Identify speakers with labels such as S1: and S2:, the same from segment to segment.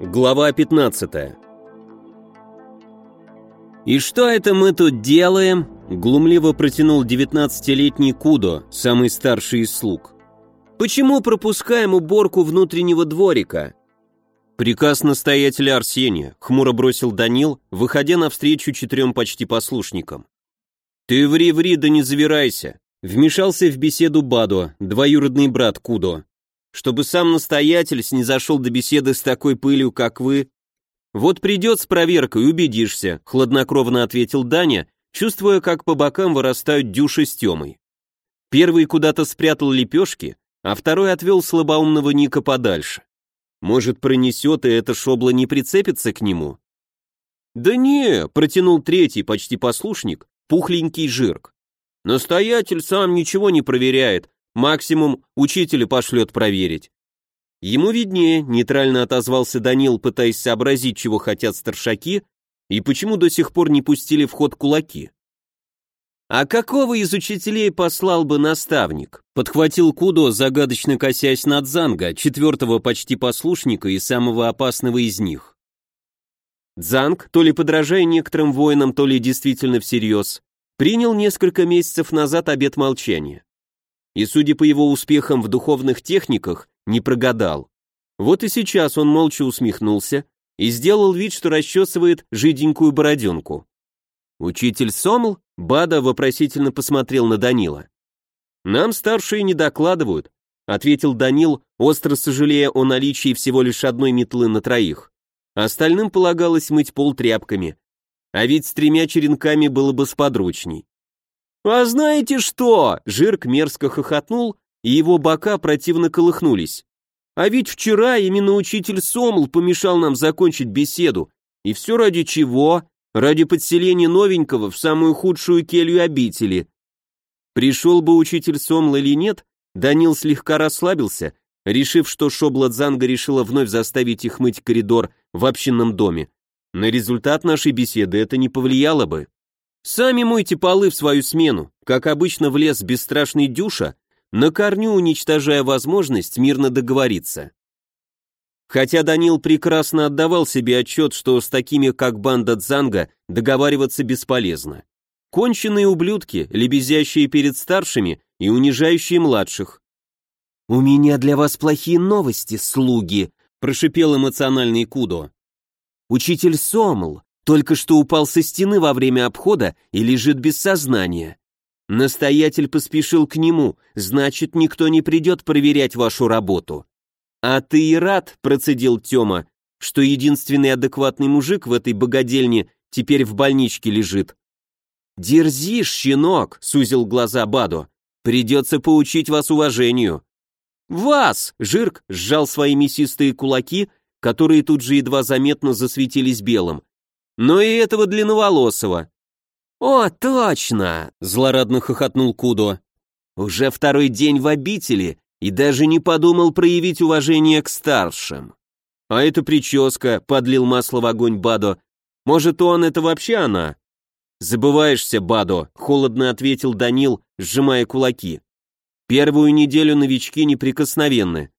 S1: Глава 15 «И что это мы тут делаем?» — глумливо протянул девятнадцатилетний Кудо, самый старший из слуг. «Почему пропускаем уборку внутреннего дворика?» «Приказ настоятеля Арсения», — хмуро бросил Данил, выходя навстречу четырем почти послушникам. «Ты ври-ври, да не завирайся», — вмешался в беседу Бадо, двоюродный брат Кудо чтобы сам настоятель снизошел до беседы с такой пылью, как вы. Вот придет с проверкой, убедишься, хладнокровно ответил Даня, чувствуя, как по бокам вырастают дюши с Темой. Первый куда-то спрятал лепешки, а второй отвел слабоумного Ника подальше. Может, пронесет, и эта шобла не прицепится к нему? «Да не», — протянул третий, почти послушник, пухленький жирк. «Настоятель сам ничего не проверяет, Максимум учителя пошлет проверить. Ему виднее, нейтрально отозвался Данил, пытаясь сообразить, чего хотят старшаки, и почему до сих пор не пустили в ход кулаки. «А какого из учителей послал бы наставник?» — подхватил Кудо, загадочно косясь над Занга, четвертого почти послушника и самого опасного из них. Дзанг, то ли подражая некоторым воинам, то ли действительно всерьез, принял несколько месяцев назад обет молчания и, судя по его успехам в духовных техниках, не прогадал. Вот и сейчас он молча усмехнулся и сделал вид, что расчесывает жиденькую бороденку. Учитель Сомл Бада вопросительно посмотрел на Данила. «Нам старшие не докладывают», — ответил Данил, остро сожалея о наличии всего лишь одной метлы на троих. Остальным полагалось мыть пол тряпками. А ведь с тремя черенками было бы сподручней. «А знаете что?» — Жирк мерзко хохотнул, и его бока противно колыхнулись. «А ведь вчера именно учитель Сомл помешал нам закончить беседу. И все ради чего? Ради подселения новенького в самую худшую келью обители». Пришел бы учитель Сомл или нет, Данил слегка расслабился, решив, что Шобла Дзанга решила вновь заставить их мыть коридор в общинном доме. На результат нашей беседы это не повлияло бы. Сами мойте полы в свою смену, как обычно влез бесстрашный Дюша, на корню уничтожая возможность мирно договориться. Хотя Данил прекрасно отдавал себе отчет, что с такими, как банда Дзанга, договариваться бесполезно. Конченые ублюдки, лебезящие перед старшими и унижающие младших. «У меня для вас плохие новости, слуги», — прошипел эмоциональный Кудо. «Учитель Сомл, только что упал со стены во время обхода и лежит без сознания. Настоятель поспешил к нему, значит, никто не придет проверять вашу работу. А ты и рад, процедил Тёма, что единственный адекватный мужик в этой богадельне теперь в больничке лежит. Дерзишь, щенок, сузил глаза Бадо. Придется поучить вас уважению. Вас! Жирк сжал свои мясистые кулаки, которые тут же едва заметно засветились белым но и этого длинноволосого. «О, точно!» — злорадно хохотнул Кудо. «Уже второй день в обители и даже не подумал проявить уважение к старшим». «А это прическа», — подлил масло в огонь Бадо. «Может, он это вообще она?» «Забываешься, Бадо», — холодно ответил Данил, сжимая кулаки. «Первую неделю новички неприкосновенны.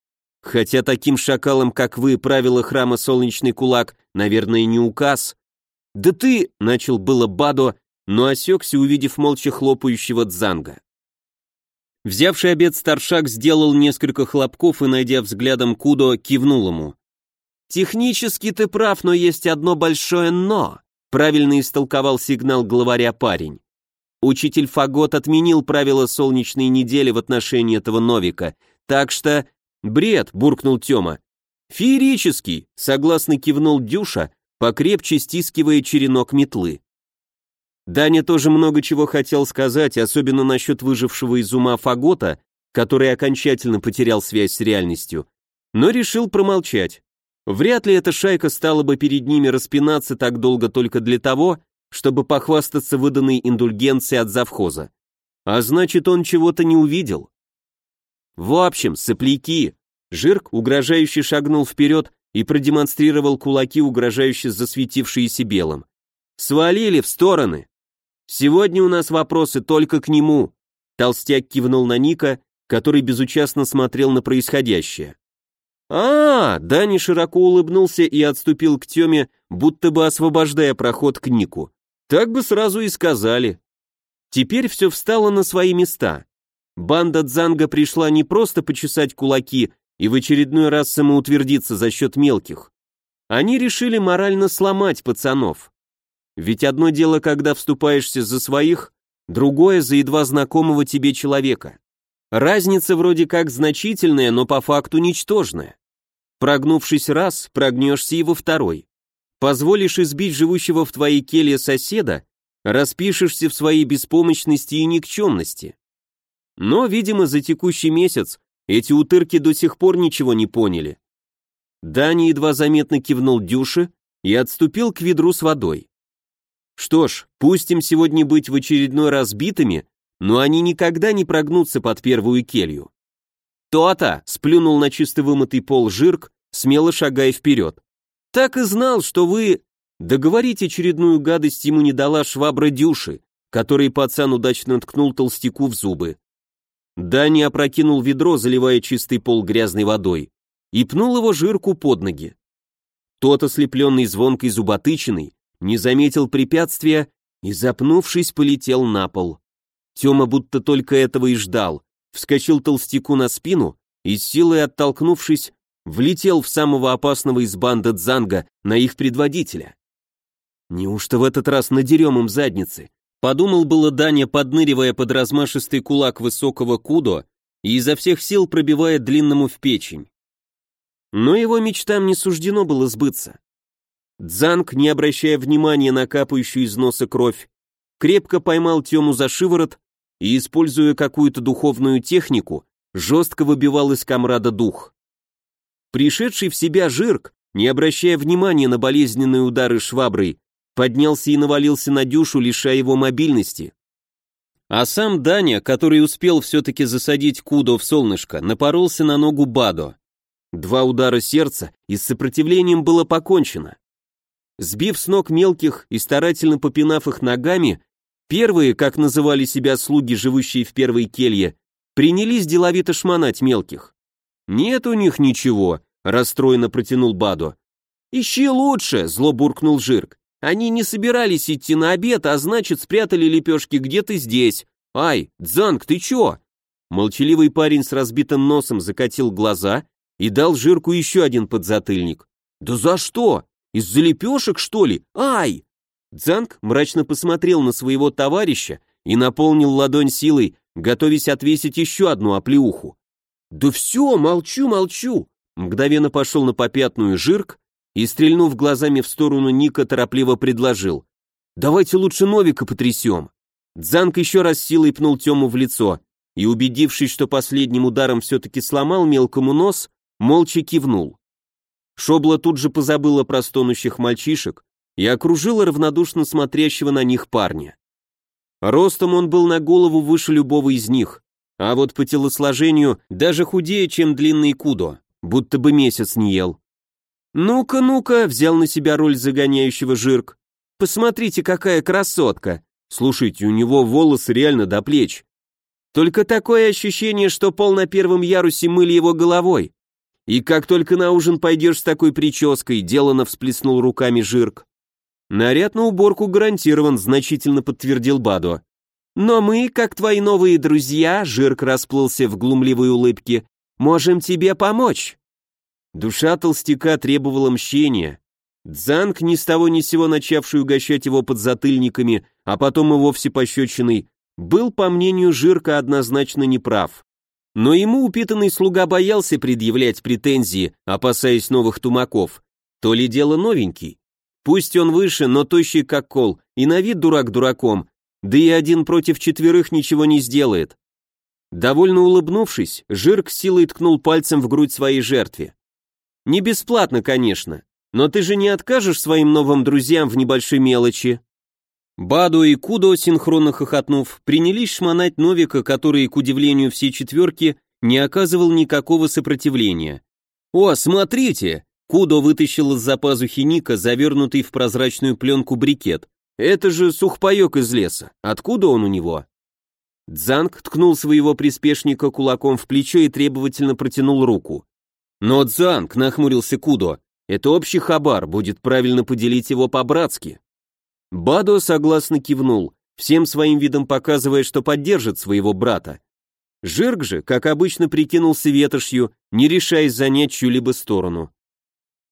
S1: Хотя таким шакалам, как вы, правила храма Солнечный Кулак, наверное, не указ, «Да ты...» — начал было Бадо, но осекся, увидев молча хлопающего Дзанга. Взявший обед старшак сделал несколько хлопков и, найдя взглядом Кудо, кивнул ему. «Технически ты прав, но есть одно большое «но», — правильно истолковал сигнал главаря парень. Учитель Фагот отменил правила солнечной недели в отношении этого Новика, так что... «Бред!» — буркнул Тёма. «Феерический!» — согласно кивнул Дюша, покрепче стискивая черенок метлы. Даня тоже много чего хотел сказать, особенно насчет выжившего из ума Фагота, который окончательно потерял связь с реальностью, но решил промолчать. Вряд ли эта шайка стала бы перед ними распинаться так долго только для того, чтобы похвастаться выданной индульгенцией от завхоза. А значит, он чего-то не увидел. В общем, сопляки. Жирк угрожающе шагнул вперед, и продемонстрировал кулаки, угрожающе засветившиеся белым. «Свалили в стороны! Сегодня у нас вопросы только к нему!» Толстяк кивнул на Ника, который безучастно смотрел на происходящее. а, -а, -а Дани широко улыбнулся и отступил к Теме, будто бы освобождая проход к Нику. Так бы сразу и сказали. Теперь все встало на свои места. Банда Дзанга пришла не просто почесать кулаки и в очередной раз самоутвердиться за счет мелких. Они решили морально сломать пацанов. Ведь одно дело, когда вступаешься за своих, другое за едва знакомого тебе человека. Разница вроде как значительная, но по факту ничтожная. Прогнувшись раз, прогнешься и во второй. Позволишь избить живущего в твоей келье соседа, распишешься в своей беспомощности и никчемности. Но, видимо, за текущий месяц эти утырки до сих пор ничего не поняли. Дани едва заметно кивнул Дюше и отступил к ведру с водой. Что ж, пусть им сегодня быть в очередной раз битыми, но они никогда не прогнутся под первую келью. «То-то!» — сплюнул на чисто вымытый пол Жирк, смело шагая вперед. «Так и знал, что вы...» Договорить очередную гадость ему не дала швабра Дюши, который пацан удачно ткнул толстяку в зубы. Дани опрокинул ведро, заливая чистый пол грязной водой, и пнул его жирку под ноги. Тот, ослепленный звонкой зуботычиной, не заметил препятствия и, запнувшись, полетел на пол. Тёма будто только этого и ждал, вскочил толстяку на спину и, силой оттолкнувшись, влетел в самого опасного из банды Дзанга на их предводителя. Неужто в этот раз надерем им задницы? Подумал было Даня, подныривая под размашистый кулак высокого Кудо и изо всех сил пробивая длинному в печень. Но его мечтам не суждено было сбыться. Дзанг, не обращая внимания на капающую из носа кровь, крепко поймал Тему за шиворот и, используя какую-то духовную технику, жестко выбивал из комрада дух. Пришедший в себя Жирк, не обращая внимания на болезненные удары шваброй, поднялся и навалился на Дюшу, лишая его мобильности. А сам Даня, который успел все-таки засадить Кудо в солнышко, напоролся на ногу Бадо. Два удара сердца, и с сопротивлением было покончено. Сбив с ног мелких и старательно попинав их ногами, первые, как называли себя слуги, живущие в первой келье, принялись деловито шмонать мелких. «Нет у них ничего», — расстроенно протянул Бадо. «Ищи лучше», — зло буркнул Жирк. Они не собирались идти на обед, а значит, спрятали лепешки где-то здесь. Ай, Дзанг, ты чё? Молчаливый парень с разбитым носом закатил глаза и дал Жирку еще один подзатыльник. Да за что? Из-за лепешек, что ли? Ай! Дзанг мрачно посмотрел на своего товарища и наполнил ладонь силой, готовясь отвесить еще одну оплеуху. «Да все, молчу, молчу!» Мгновенно пошел на попятную Жирк, и, стрельнув глазами в сторону Ника, торопливо предложил. «Давайте лучше Новика потрясем». Дзанг еще раз силой пнул Тему в лицо и, убедившись, что последним ударом все-таки сломал мелкому нос, молча кивнул. Шобла тут же позабыла про стонущих мальчишек и окружила равнодушно смотрящего на них парня. Ростом он был на голову выше любого из них, а вот по телосложению даже худее, чем длинный кудо, будто бы месяц не ел. «Ну-ка, ну-ка», — взял на себя роль загоняющего жирк. «Посмотрите, какая красотка! Слушайте, у него волосы реально до плеч. Только такое ощущение, что пол на первом ярусе мыли его головой. И как только на ужин пойдешь с такой прической, делано всплеснул руками жирк. Наряд на уборку гарантирован, значительно подтвердил Бадо. Но мы, как твои новые друзья, жирк расплылся в глумливой улыбке, можем тебе помочь. Душа толстяка требовала мщения. Дзанг, ни с того ни сего начавший угощать его подзатыльниками, а потом и вовсе пощечиной, был, по мнению Жирка, однозначно неправ. Но ему упитанный слуга боялся предъявлять претензии, опасаясь новых тумаков. То ли дело новенький. Пусть он выше, но тощий как кол, и на вид дурак дураком, да и один против четверых ничего не сделает. Довольно улыбнувшись, Жирк силой ткнул пальцем в грудь своей жертве. Не бесплатно, конечно, но ты же не откажешь своим новым друзьям в небольшой мелочи. Баду и Кудо, синхронно хохотнув, принялись шмонать Новика, который, к удивлению всей четверки, не оказывал никакого сопротивления. «О, смотрите!» Кудо вытащил из-за пазухи Ника завернутый в прозрачную пленку брикет. «Это же сухпайок из леса. Откуда он у него?» Дзанг ткнул своего приспешника кулаком в плечо и требовательно протянул руку. Но Дзанг, нахмурился Кудо, это общий хабар, будет правильно поделить его по-братски. Бадо согласно кивнул, всем своим видом показывая, что поддержит своего брата. Жирк же, как обычно, прикинулся ветошью, не решаясь занять чью-либо сторону.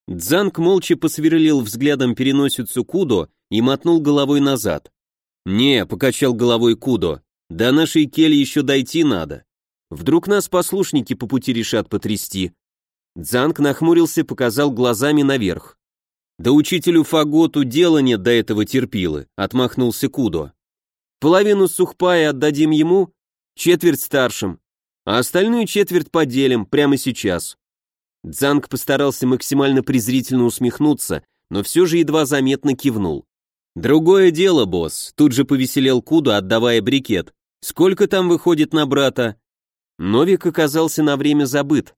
S1: Дзанг молча посверлил взглядом переносицу Кудо и мотнул головой назад. «Не», — покачал головой Кудо, — «до нашей кели еще дойти надо. Вдруг нас послушники по пути решат потрясти». Дзанг нахмурился, показал глазами наверх. «Да учителю Фаготу дела нет до этого терпилы», — отмахнулся Кудо. «Половину сухпая отдадим ему, четверть старшим, а остальную четверть поделим прямо сейчас. Дзанг постарался максимально презрительно усмехнуться, но все же едва заметно кивнул. «Другое дело, босс», — тут же повеселел Куда, отдавая брикет. «Сколько там выходит на брата?» Новик оказался на время забыт.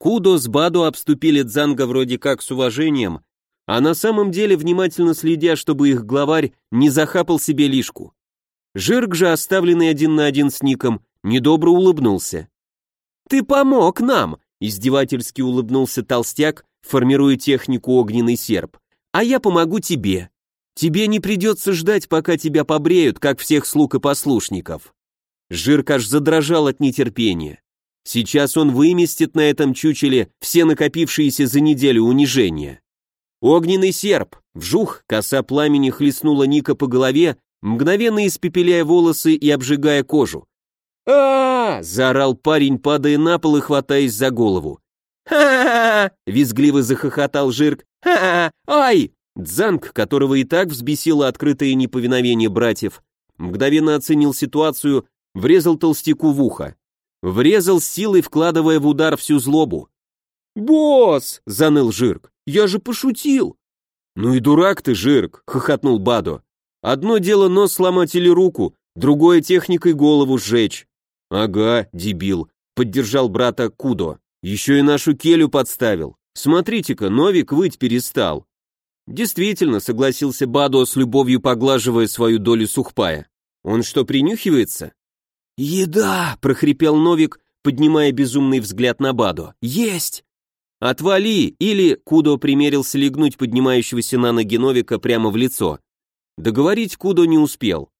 S1: Кудо с Баду обступили Дзанга вроде как с уважением, а на самом деле внимательно следя, чтобы их главарь не захапал себе лишку. Жирк же, оставленный один на один с Ником, недобро улыбнулся. «Ты помог нам!» Издевательски улыбнулся толстяк, формируя технику огненный серп. «А я помогу тебе. Тебе не придется ждать, пока тебя побреют, как всех слуг и послушников». Жирк аж задрожал от нетерпения. Сейчас он выместит на этом чучеле все накопившиеся за неделю унижения. Огненный серп, вжух, коса пламени хлестнула Ника по голове, мгновенно испепеляя волосы и обжигая кожу а заорал парень, падая на пол и хватаясь за голову. «Ха-ха-ха!» — визгливо захохотал Жирк. «Ха-ха! Ай!» Дзанг, которого и так взбесило открытое неповиновение братьев, мгновенно оценил ситуацию, врезал толстяку в ухо. Врезал силой, вкладывая в удар всю злобу. «Босс!» — заныл Жирк. «Я же пошутил!» «Ну и дурак ты, Жирк!» — хохотнул Бадо. «Одно дело нос сломать или руку, другое техникой голову сжечь. «Ага, дебил», — поддержал брата Кудо. «Еще и нашу келю подставил. Смотрите-ка, Новик выть перестал». Действительно, согласился Бадо с любовью поглаживая свою долю сухпая. Он что, принюхивается? «Еда!» — прохрипел Новик, поднимая безумный взгляд на Бадо. «Есть!» «Отвали!» или Кудо примерился легнуть поднимающегося на ноги Новика прямо в лицо. Договорить Кудо не успел.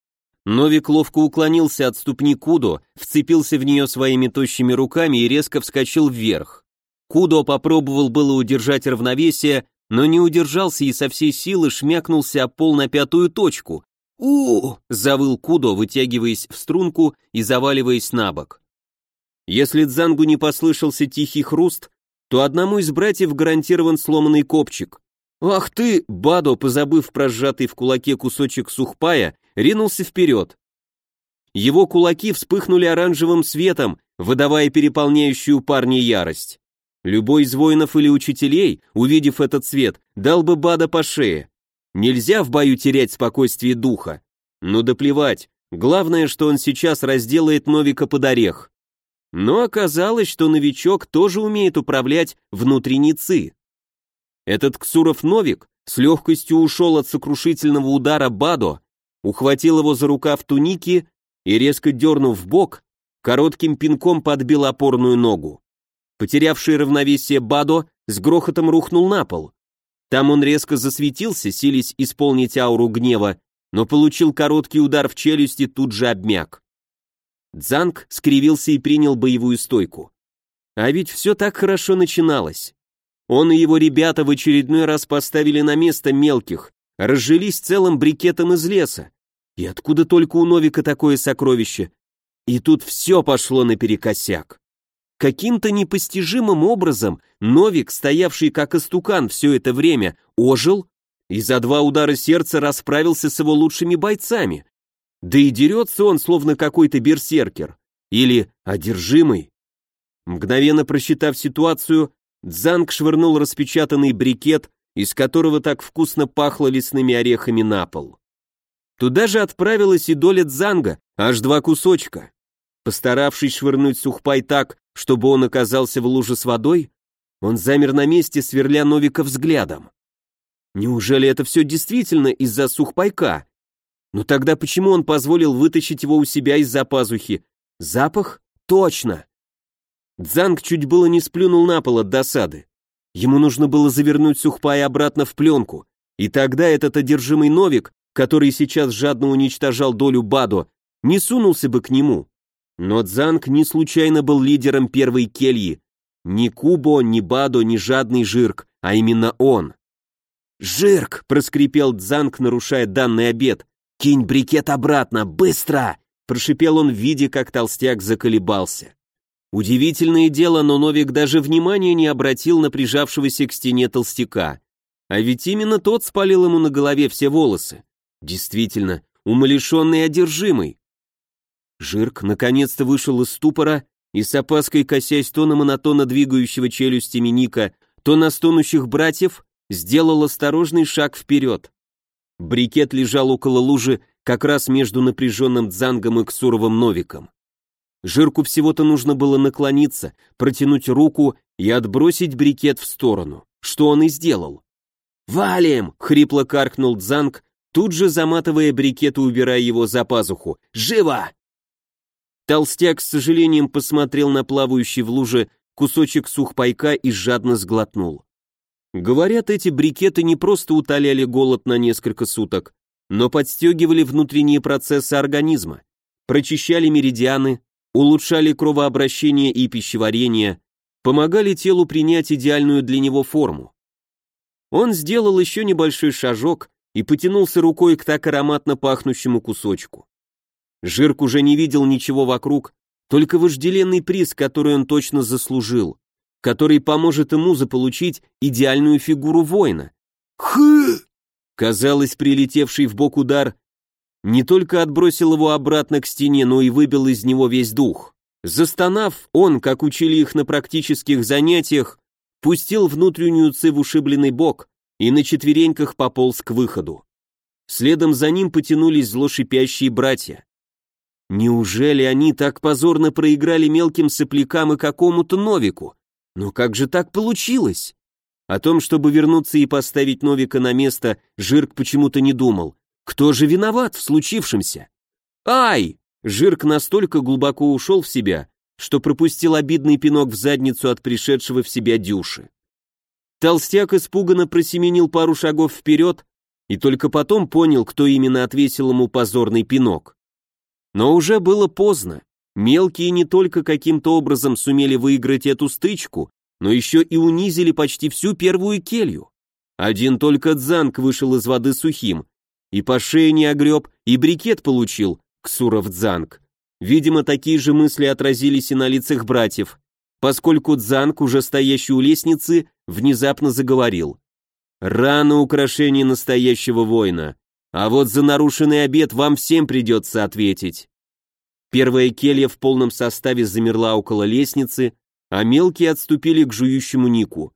S1: Новик ловко уклонился от ступни Кудо, вцепился в нее своими тощими руками и резко вскочил вверх. Кудо попробовал было удержать равновесие, но не удержался и со всей силы шмякнулся о пол на пятую точку. У завыл Кудо, вытягиваясь в струнку и заваливаясь на бок. Если Дзангу не послышался тихий хруст, то одному из братьев гарантирован сломанный копчик. «Ах ты!» — Бадо, позабыв про сжатый в кулаке кусочек сухпая, ринулся вперед. Его кулаки вспыхнули оранжевым светом, выдавая переполняющую парня ярость. Любой из воинов или учителей, увидев этот цвет, дал бы Бада по шее. Нельзя в бою терять спокойствие духа. Ну да плевать, главное, что он сейчас разделает Новика под орех. Но оказалось, что новичок тоже умеет управлять внутренней ци. Этот Ксуров Новик с легкостью ушел от сокрушительного удара Бадо ухватил его за рукав туники и, резко дернув в бок, коротким пинком подбил опорную ногу. Потерявший равновесие Бадо с грохотом рухнул на пол. Там он резко засветился, сились исполнить ауру гнева, но получил короткий удар в челюсти, тут же обмяк. Дзанг скривился и принял боевую стойку. А ведь все так хорошо начиналось. Он и его ребята в очередной раз поставили на место мелких, разжились целым брикетом из леса. И откуда только у Новика такое сокровище? И тут все пошло наперекосяк. Каким-то непостижимым образом Новик, стоявший как истукан все это время, ожил и за два удара сердца расправился с его лучшими бойцами. Да и дерется он, словно какой-то берсеркер. Или одержимый. Мгновенно просчитав ситуацию, Дзанг швырнул распечатанный брикет из которого так вкусно пахло лесными орехами на пол. Туда же отправилась и доля дзанга, аж два кусочка. Постаравшись швырнуть сухпай так, чтобы он оказался в луже с водой, он замер на месте, сверля Новика взглядом. Неужели это все действительно из-за сухпайка? Но тогда почему он позволил вытащить его у себя из-за пазухи? Запах? Точно! Дзанг чуть было не сплюнул на пол от досады. Ему нужно было завернуть сухпай обратно в пленку, и тогда этот одержимый Новик, который сейчас жадно уничтожал долю Бадо, не сунулся бы к нему. Но Дзанг не случайно был лидером первой кельи. Ни Кубо, ни Бадо, ни жадный Жирк, а именно он. «Жирк!» — проскрипел Дзанг, нарушая данный обед. «Кинь брикет обратно, быстро!» — прошипел он в виде, как толстяк заколебался. Удивительное дело, но Новик даже внимания не обратил на прижавшегося к стене толстяка. А ведь именно тот спалил ему на голове все волосы. Действительно, умалишенный одержимый. Жирк наконец-то вышел из ступора и с опаской косясь то на монотонно двигающего челюстями Ника, то на стонущих братьев, сделал осторожный шаг вперед. Брикет лежал около лужи, как раз между напряженным Дзангом и Ксуровым Новиком. Жирку всего-то нужно было наклониться, протянуть руку и отбросить брикет в сторону, что он и сделал. «Валим!» — хрипло каркнул Дзанг, тут же заматывая брикет и убирая его за пазуху. «Живо!» Толстяк с сожалением посмотрел на плавающий в луже кусочек сухпайка и жадно сглотнул. Говорят, эти брикеты не просто утоляли голод на несколько суток, но подстегивали внутренние процессы организма, прочищали меридианы, улучшали кровообращение и пищеварение, помогали телу принять идеальную для него форму. Он сделал еще небольшой шажок и потянулся рукой к так ароматно пахнущему кусочку. Жирк уже не видел ничего вокруг, только вожделенный приз, который он точно заслужил, который поможет ему заполучить идеальную фигуру воина. Хы! Казалось, прилетевший в бок удар не только отбросил его обратно к стене, но и выбил из него весь дух. Застонав, он, как учили их на практических занятиях, пустил внутреннюю ци в ушибленный бок и на четвереньках пополз к выходу. Следом за ним потянулись злошипящие братья. Неужели они так позорно проиграли мелким соплякам и какому-то Новику? Но как же так получилось? О том, чтобы вернуться и поставить Новика на место, Жирк почему-то не думал. Кто же виноват в случившемся? Ай! Жирк настолько глубоко ушел в себя, что пропустил обидный пинок в задницу от пришедшего в себя Дюши. Толстяк испуганно просеменил пару шагов вперед и только потом понял, кто именно отвесил ему позорный пинок. Но уже было поздно. Мелкие не только каким-то образом сумели выиграть эту стычку, но еще и унизили почти всю первую келью. Один только Дзанг вышел из воды сухим, и по шее не огреб, и брикет получил, Ксуров Дзанг. Видимо, такие же мысли отразились и на лицах братьев, поскольку Дзанг, уже стоящий у лестницы, внезапно заговорил. «Рано украшение настоящего воина. А вот за нарушенный обед вам всем придется ответить. Первая келья в полном составе замерла около лестницы, а мелкие отступили к жующему Нику.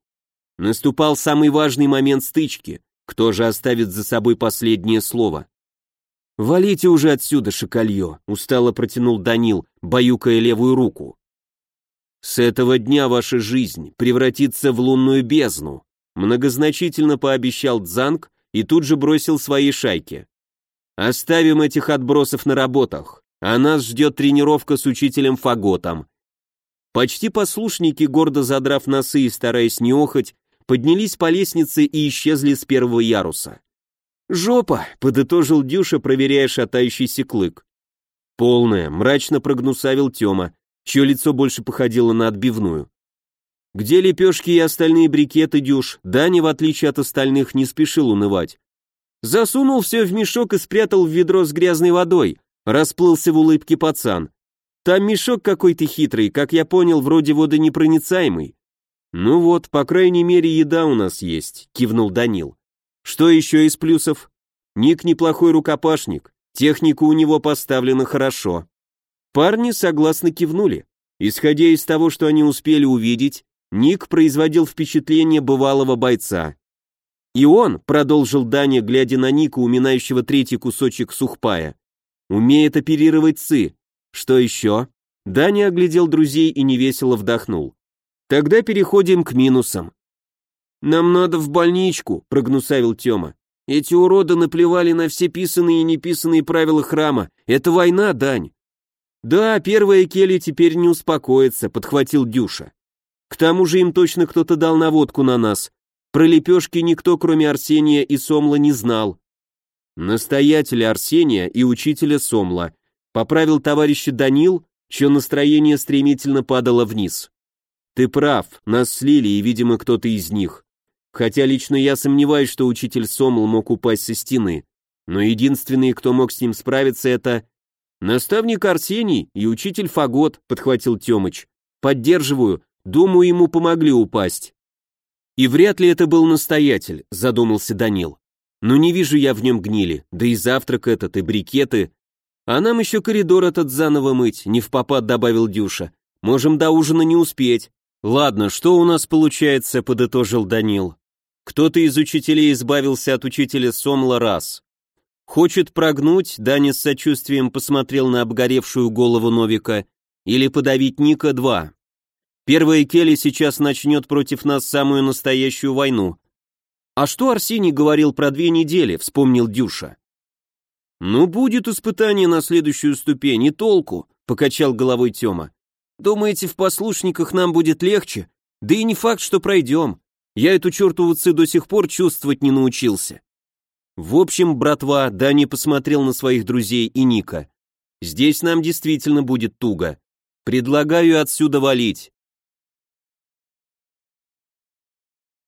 S1: Наступал самый важный момент стычки. Кто же оставит за собой последнее слово? «Валите уже отсюда, шоколье», — устало протянул Данил, баюкая левую руку. «С этого дня ваша жизнь превратится в лунную бездну», многозначительно пообещал Дзанг, и тут же бросил своей шайке. «Оставим этих отбросов на работах, а нас ждет тренировка с учителем Фаготом». Почти послушники, гордо задрав носы и стараясь не охоть, поднялись по лестнице и исчезли с первого яруса. «Жопа!» — подытожил Дюша, проверяя шатающийся клык. «Полная», — мрачно прогнусавил Тёма, чье лицо больше походило на отбивную. Где лепешки и остальные брикеты, Дюш, Даня, в отличие от остальных, не спешил унывать. Засунул все в мешок и спрятал в ведро с грязной водой. Расплылся в улыбке пацан. Там мешок какой-то хитрый, как я понял, вроде водонепроницаемый. Ну вот, по крайней мере, еда у нас есть, кивнул Данил. Что еще из плюсов? Ник неплохой рукопашник, техника у него поставлена хорошо. Парни согласно кивнули. Исходя из того, что они успели увидеть, Ник производил впечатление бывалого бойца. И он, продолжил Даня, глядя на Ника, уминающего третий кусочек сухпая, умеет оперировать цы. Что еще? Даня оглядел друзей и невесело вдохнул. Тогда переходим к минусам. Нам надо в больничку, прогнусавил Тёма. Эти уроды наплевали на все писанные и неписанные правила храма. Это война, Дань. Да, первая Келли теперь не успокоится, подхватил Дюша. К тому же им точно кто-то дал наводку на нас. Про лепешки никто, кроме Арсения и Сомла, не знал. Настоятеля Арсения и учителя Сомла. Поправил товарища Данил, чье настроение стремительно падало вниз. Ты прав, нас слили, и, видимо, кто-то из них. Хотя лично я сомневаюсь, что учитель Сомл мог упасть со стены. Но единственный, кто мог с ним справиться, это... Наставник Арсений и учитель Фагот, подхватил Тёмыч. Поддерживаю, думаю, ему помогли упасть. И вряд ли это был настоятель, задумался Данил. Но не вижу я в нем гнили, да и завтрак этот, и брикеты. А нам еще коридор этот заново мыть, не в попад добавил Дюша. Можем до ужина не успеть. Ладно, что у нас получается, подытожил Данил. Кто-то из учителей избавился от учителя Сомла раз. Хочет прогнуть, Даня с сочувствием посмотрел на обгоревшую голову Новика, или подавить Ника два. Первая Келли сейчас начнет против нас самую настоящую войну, «А что Арсений говорил про две недели?» — вспомнил Дюша. «Ну, будет испытание на следующую ступень, и толку», — покачал головой Тёма. «Думаете, в послушниках нам будет легче? Да и не факт, что пройдем. Я эту чертову ци до сих пор чувствовать не научился». В общем, братва, Дани посмотрел на своих друзей и Ника. «Здесь нам действительно будет туго. Предлагаю отсюда валить.